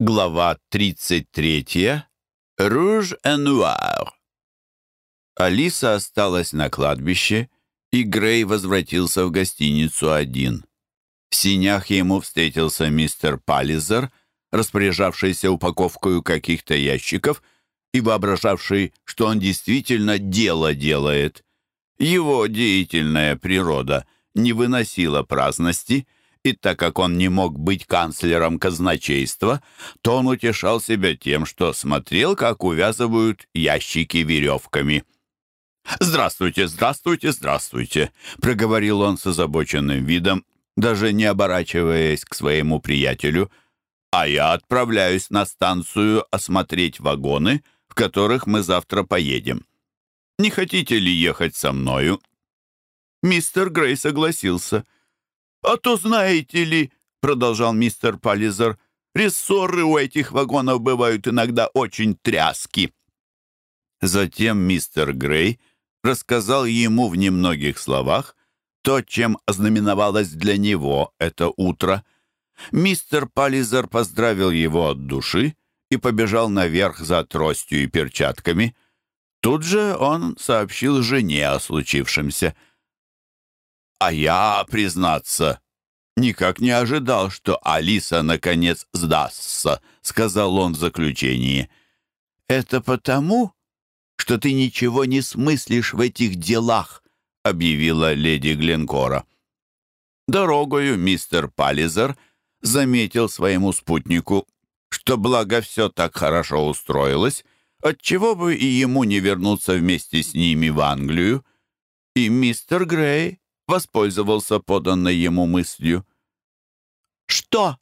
Глава 33. Руж Энуар. Алиса осталась на кладбище, и Грей возвратился в гостиницу один. В синях ему встретился мистер Паллизер, распоряжавшийся упаковкой каких-то ящиков и воображавший, что он действительно дело делает. Его деятельная природа не выносила праздности — и так как он не мог быть канцлером казначейства, то он утешал себя тем, что смотрел, как увязывают ящики веревками. «Здравствуйте, здравствуйте, здравствуйте!» — проговорил он с озабоченным видом, даже не оборачиваясь к своему приятелю. «А я отправляюсь на станцию осмотреть вагоны, в которых мы завтра поедем. Не хотите ли ехать со мною?» Мистер Грей согласился — «А то, знаете ли, — продолжал мистер Паллизер, — рессоры у этих вагонов бывают иногда очень тряски». Затем мистер Грей рассказал ему в немногих словах то, чем ознаменовалось для него это утро. Мистер Паллизер поздравил его от души и побежал наверх за тростью и перчатками. Тут же он сообщил жене о случившемся — а я, признаться, никак не ожидал, что Алиса наконец сдастся, сказал он в заключении. Это потому, что ты ничего не смыслишь в этих делах, объявила леди Гленкора. Дорогою мистер Паллизер заметил своему спутнику, что благо все так хорошо устроилось, отчего бы и ему не вернуться вместе с ними в Англию. воспользовался поданной ему мыслью. «Что?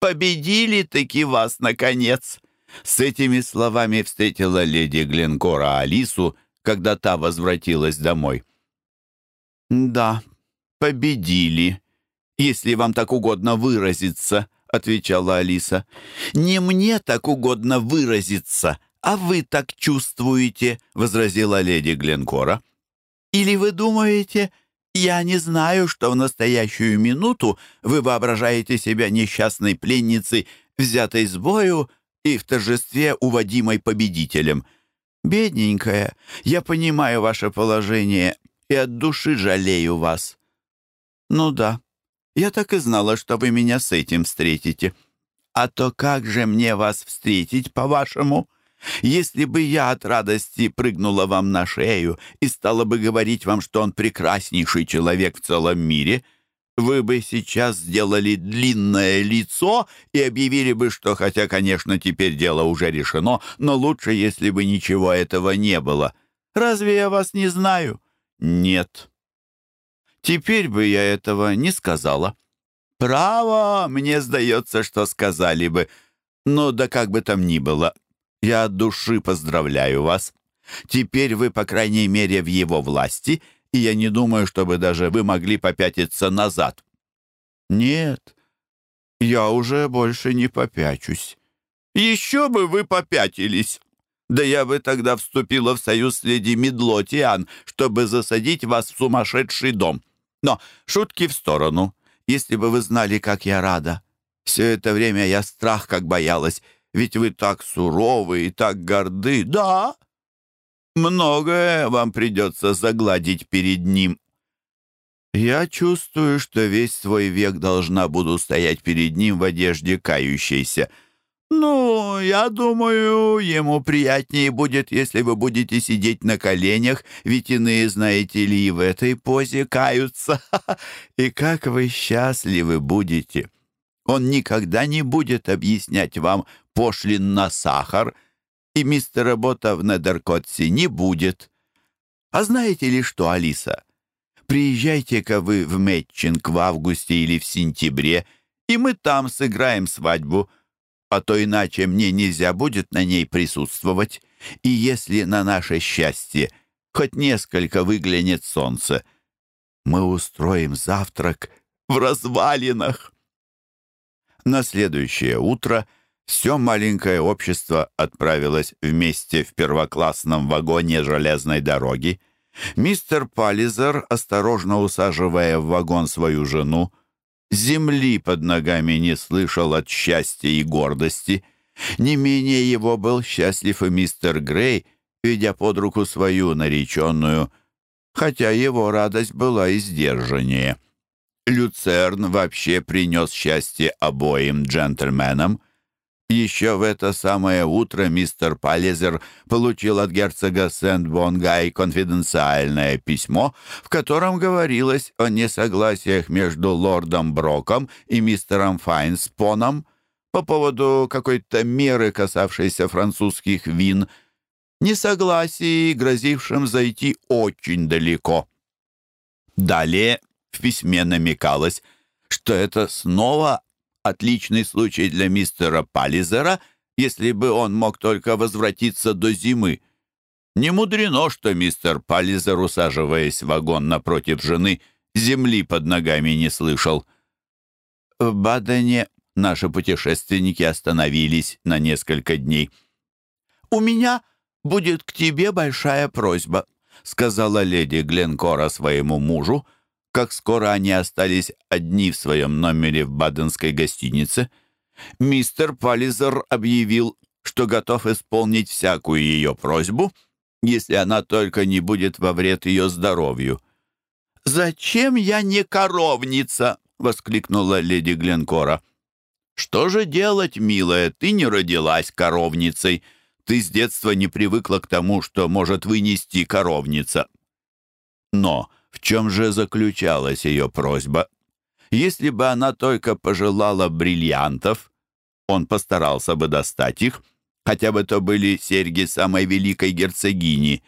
Победили-таки вас, наконец!» С этими словами встретила леди Гленкора Алису, когда та возвратилась домой. «Да, победили, если вам так угодно выразиться», — отвечала Алиса. «Не мне так угодно выразиться, а вы так чувствуете», — возразила леди Гленкора. «Или вы думаете, я не знаю, что в настоящую минуту вы воображаете себя несчастной пленницей, взятой с бою и в торжестве уводимой победителем. Бедненькая, я понимаю ваше положение и от души жалею вас. Ну да, я так и знала, что вы меня с этим встретите. А то как же мне вас встретить, по-вашему?» Если бы я от радости прыгнула вам на шею и стала бы говорить вам, что он прекраснейший человек в целом мире, вы бы сейчас сделали длинное лицо и объявили бы, что, хотя, конечно, теперь дело уже решено, но лучше, если бы ничего этого не было. Разве я вас не знаю? Нет. Теперь бы я этого не сказала. Право, мне сдается, что сказали бы. Но да как бы там ни было, я от души поздравляю вас. Теперь пошлин на сахар, и мистер работа в Недеркотсе не будет. А знаете ли что, Алиса? Приезжайте-ка вы в Мэтчинг в августе или в сентябре, и мы там сыграем свадьбу, а то иначе мне нельзя будет на ней присутствовать. И если на наше счастье хоть несколько выглянет солнце, мы устроим завтрак в развалинах. На следующее утро — все маленькое общество отправилось вместе в первоклассном вагоне железной дороги. Мистер Паллизер, осторожно усаживая в вагон свою жену, земли под ногами не слышал от счастья и гордости. Не менее его был счастлив и мистер Грей, ведя под руку свою нареченную, хотя его радость была Еще в это самое утро мистер Палезер получил от герцога Сент-Бонгай конфиденциальное письмо, в котором говорилось о несогласиях между лордом Броком и мистером Файнспоном по поводу какой-то меры, касавшейся французских вин, несогласии, грозившим зайти очень далеко. Далее в письме намекалось, что это снова отличный случай для мистера Паллизера, если бы он мог только возвратиться до зимы. Не мудрено, что мистер Паллизер, усаживаясь в вагон напротив жены, земли под ногами не слышал. В Бадене наши путешественники остановились на несколько дней. «У меня будет к тебе большая просьба», — сказала леди Гленкора своему мужу, как скоро они остались одни в своем номере в баденской гостинице, мистер Паллизер объявил, что готов исполнить всякую ее просьбу, если она только не будет во вред ее здоровью. «Зачем я не коровница?» — воскликнула леди Гленкора. «Что же делать, милая, ты не родилась коровницей. Ты с детства не привыкла к тому, что может вынести коровница». Но в чем же заключалась ее просьба? Если бы она только пожелала бриллиантов, он постарался бы достать их, хотя бы то были серьги самой великой герцогини.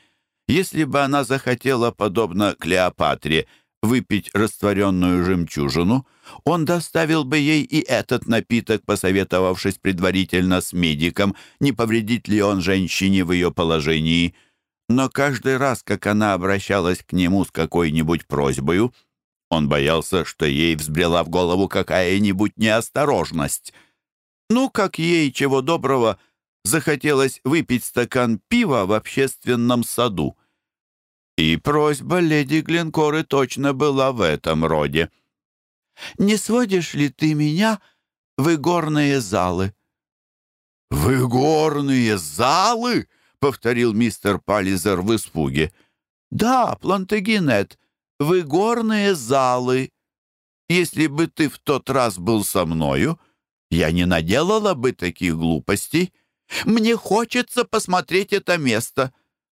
Если бы она захотела, подобно Клеопатре, выпить растворенную жемчужину, он доставил бы ей и этот напиток, посоветовавшись предварительно с медиком, не повредит ли он женщине в ее положении – Но каждый раз, как она обращалась к нему с какой-нибудь просьбой, он боялся, что ей взбрела в голову какая-нибудь неосторожность. Ну, как ей, чего доброго, захотелось выпить стакан пива в общественном саду. И просьба леди Глинкоры точно была в этом роде. «Не сводишь ли ты меня в игорные залы?» «В игорные залы?» повторил мистер Паллизер в испуге. «Да, Плантагенет, вы горные залы. Если бы ты в тот раз был со мною, я не наделала бы таких глупостей. Мне хочется посмотреть это место.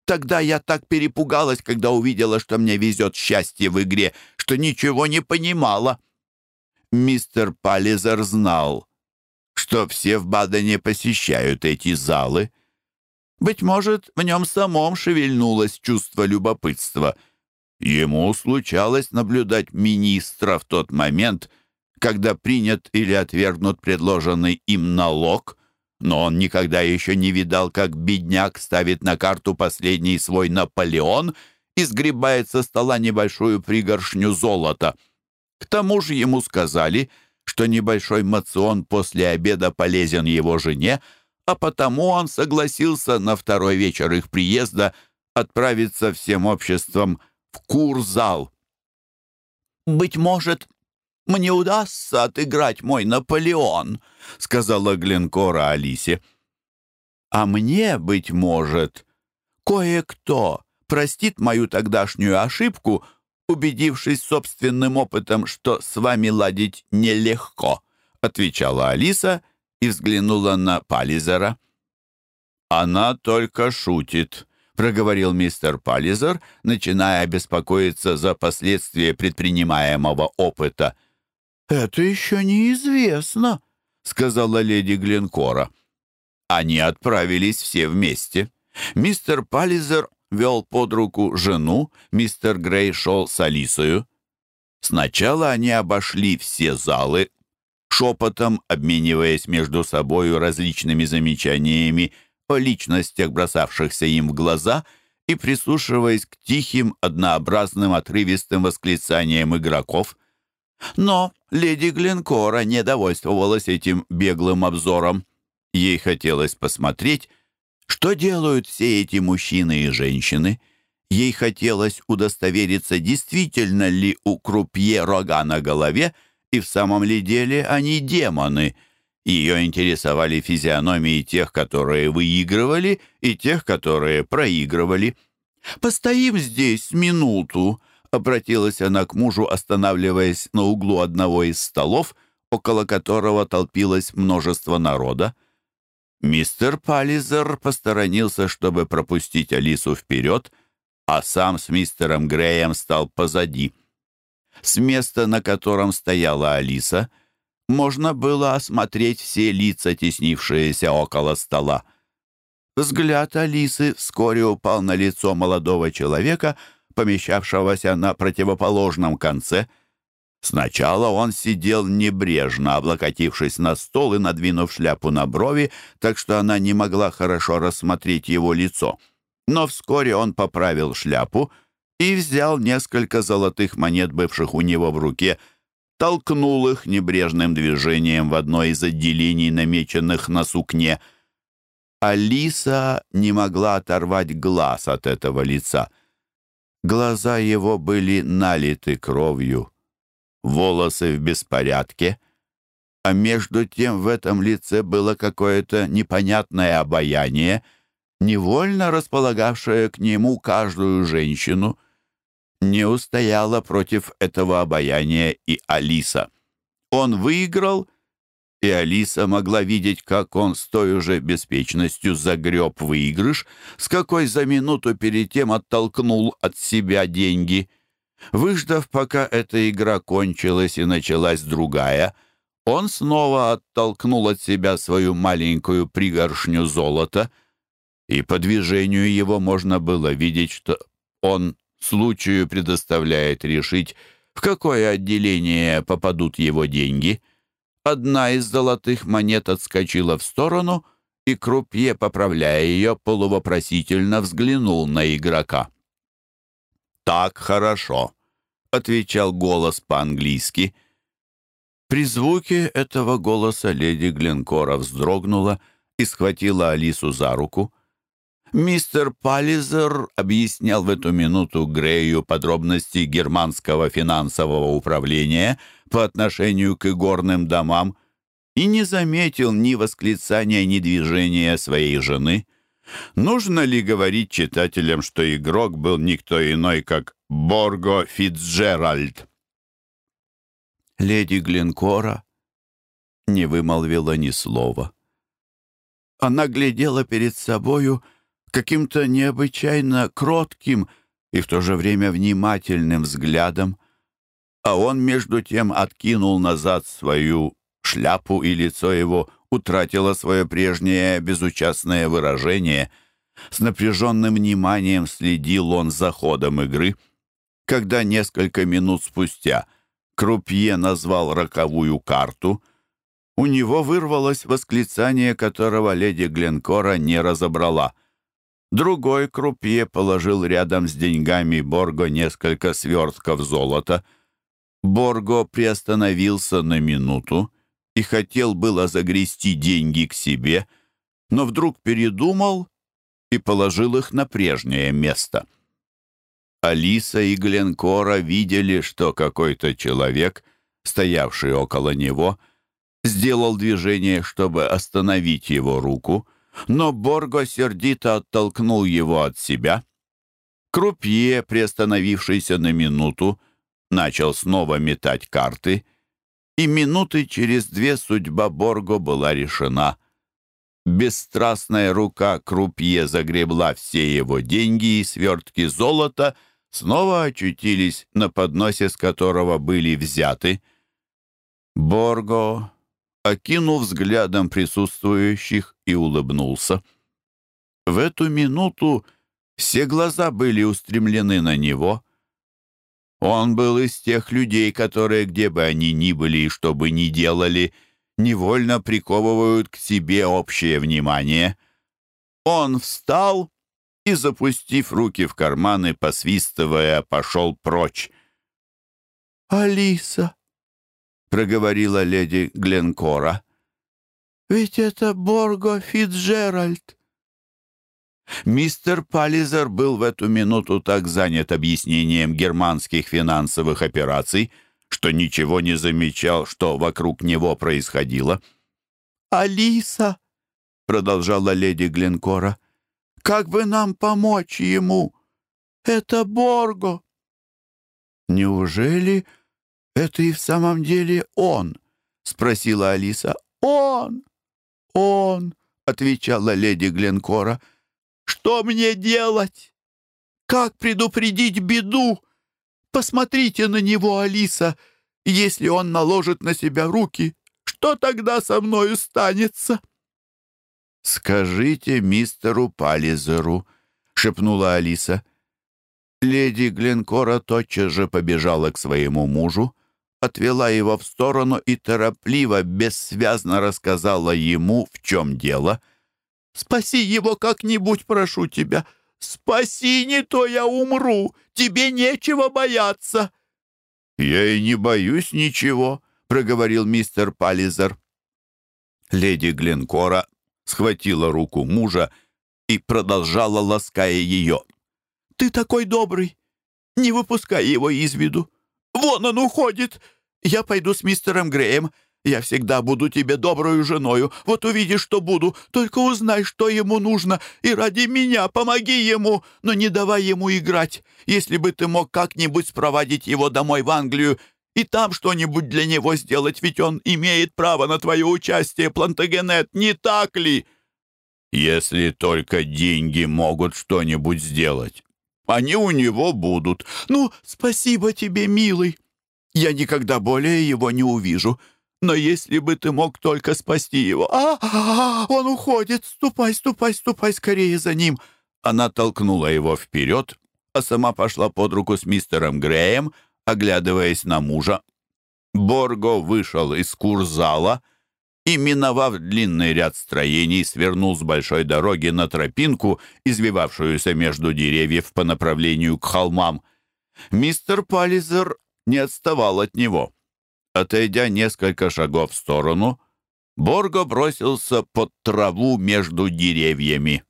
Тогда я так перепугалась, когда увидела, что мне везет счастье в игре, что ничего не понимала». Мистер Паллизер знал, что все в Бадене посещают эти залы, быть может, в нем самом шевельнулось чувство любопытства. Ему случалось наблюдать министра в тот момент, когда принят или отвергнут предложенный им налог, но он никогда еще не видал, как бедняк ставит на карту последний свой Наполеон и сгребает со стола небольшую пригоршню золота. К тому же ему сказали, что небольшой мацион после обеда полезен его жене, а потому он согласился на второй вечер их приезда отправиться всем обществом в Курзал. «Быть может, мне удастся отыграть мой Наполеон», — сказала Глинкора Алисе. «А мне, быть может, кое-кто простит мою тогдашнюю ошибку, убедившись собственным опытом, что с вами ладить нелегко», — отвечала Алиса — и взглянула на Пализера. «Она только шутит», — проговорил мистер Пализер, начиная беспокоиться за последствия предпринимаемого опыта. «Это еще неизвестно», — сказала леди Глинкора. Они отправились все вместе. Мистер Пализер вел под руку жену, мистер Грей шел с Алисою. Сначала они обошли все залы шепотом обмениваясь между собою различными замечаниями о личностях, бросавшихся им в глаза, и прислушиваясь к тихим, однообразным, отрывистым восклицаниям игроков. Но леди Глинкора не довольствовалась этим беглым обзором. Ей хотелось посмотреть, что делают все эти мужчины и женщины. Ей хотелось удостовериться, действительно ли у крупье рога на голове — и в самом ли деле они демоны. Ее интересовали физиономии тех, которые выигрывали, и тех, которые проигрывали. «Постоим здесь минуту», — обратилась она к мужу, останавливаясь на углу одного из столов, около которого толпилось множество народа. Мистер Паллизер посторонился, чтобы пропустить Алису вперед, а сам с мистером Греем стал позади — с места, на котором стояла Алиса, можно было осмотреть все лица, теснившиеся около стола. Взгляд Алисы вскоре упал на лицо молодого человека, помещавшегося на противоположном конце. Сначала он сидел небрежно, облокотившись на стол и надвинув шляпу на брови, так что она не могла хорошо рассмотреть его лицо. Но вскоре он поправил шляпу — и взял несколько золотых монет, бывших у него в руке, толкнул их небрежным движением в одно из отделений, намеченных на сукне. Алиса не могла оторвать глаз от этого лица. Глаза его были налиты кровью волосы в беспорядке, а между тем в этом лице было какое-то непонятное обаяние, невольно располагавшее к нему каждую женщину. Не устояла против этого обаяния и Алиса. Он выиграл, и Алиса могла видеть, как он с той уже беспечностью загреб выигрыш, с какой за минуту перед тем оттолкнул от себя деньги — Выждав, пока эта игра кончилась и началась случаю предоставляет решить, в какое отделение попадут его деньги. Одна из золотых монет отскочила в сторону, и Крупье, поправляя ее, полувопросительно взглянул на игрока. «Так хорошо», — отвечал голос по-английски. При звуке этого голоса леди Гленкора вздрогнула и схватила Алису за руку. Мистер Паллизер объяснял в эту минуту Грею подробности германского финансового управления по отношению к игорным домам и не заметил ни восклицания, ни движения своей жены — Нужно ли говорить читателям, что игрок был никто иной, как Борго Фитцджеральд? Леди Глинкора не вымолвила ни слова. Она глядела перед собою каким-то необычайно кротким и в то же время внимательным взглядом, а он между тем откинул назад свою шляпу, и лицо его утратило свое прежнее безучастное выражение. С напряженным вниманием следил он за ходом игры. Когда несколько минут спустя Крупье назвал роковую карту, у него вырвалось восклицание, которого леди Гленкора не разобрала. Другой крупье положил рядом с деньгами Борго несколько свертков золота. Борго приостановился на минуту и хотел было загрести деньги к себе, но вдруг передумал и положил их на прежнее место. Алиса и Гленкора видели, что какой-то человек, стоявший около него, сделал движение, чтобы остановить его руку — но Борго сердито оттолкнул его от себя. Крупье, приостановившийся на минуту, начал снова метать карты — и минуты через две судьба Борго была решена. Бесстрастная рука Крупье загребла все его деньги и свертки золота, снова очутились на подносе, с которого были взяты. Борго окинув взглядом присутствующих и улыбнулся. В эту минуту все глаза были устремлены на него. Он был из тех людей, которые, где бы они ни были и что бы ни делали, невольно приковывают к себе общее внимание. Он встал и, запустив руки в карманы, посвистывая, пошел прочь. «Алиса!» проговорила леди Гленкора. «Ведь это Борго Фитджеральд!» Мистер Паллизер был в эту минуту так занят объяснением германских финансовых операций, что ничего не замечал, что вокруг него происходило. «Алиса!» — продолжала леди Гленкора. «Как бы нам помочь ему? Это Борго!» «Неужели это и в самом деле он?» — спросила Алиса. «Он! Он!» — отвечала леди Гленкора. «Что мне делать? Как предупредить беду? Посмотрите на него, Алиса. Если он наложит на себя руки, что тогда со мною станется?» «Скажите мистеру Паллизеру», — шепнула Алиса. Леди Гленкора тотчас же побежала к своему мужу, отвела его в сторону и торопливо, бессвязно рассказала ему, в чем дело. «Спаси его как-нибудь, прошу тебя! Спаси, не то я умру! Тебе нечего бояться!» «Я и не боюсь ничего», — проговорил мистер Пализер. Леди Глинкора схватила руку мужа и продолжала, лаская ее. «Ты такой добрый! Не выпускай его из виду! Вон он уходит! Я пойду с мистером Греем. Я всегда буду тебе добрую женою. Вот увидишь, что буду. Только узнай, что ему нужно, и ради меня помоги ему, но не давай ему играть. Если бы ты мог как-нибудь спроводить его домой в Англию и там что-нибудь для него сделать, ведь он имеет право на твое участие, Плантагенет, не так ли?» «Если только деньги могут И миновав длинный ряд строений, свернул с большой дороги на тропинку, извивавшуюся между деревьев по направлению к холмам. Мистер Паллизер не отставал от него. Отойдя несколько шагов в сторону, Борго бросился под траву между деревьями.